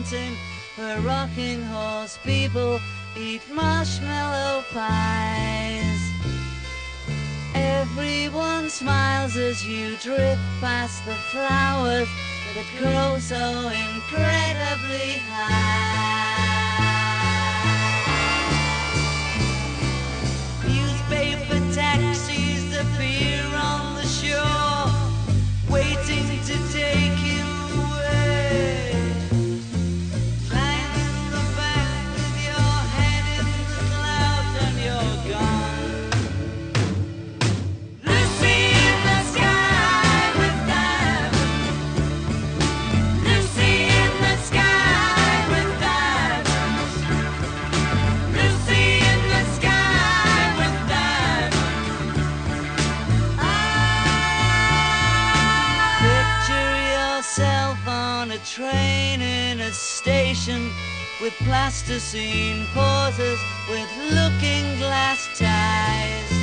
fountain where rocking horse people eat marshmallow pies. Everyone smiles as you drift past the flowers that grow so incredibly high. Station with plasticine pauses with looking glass ties.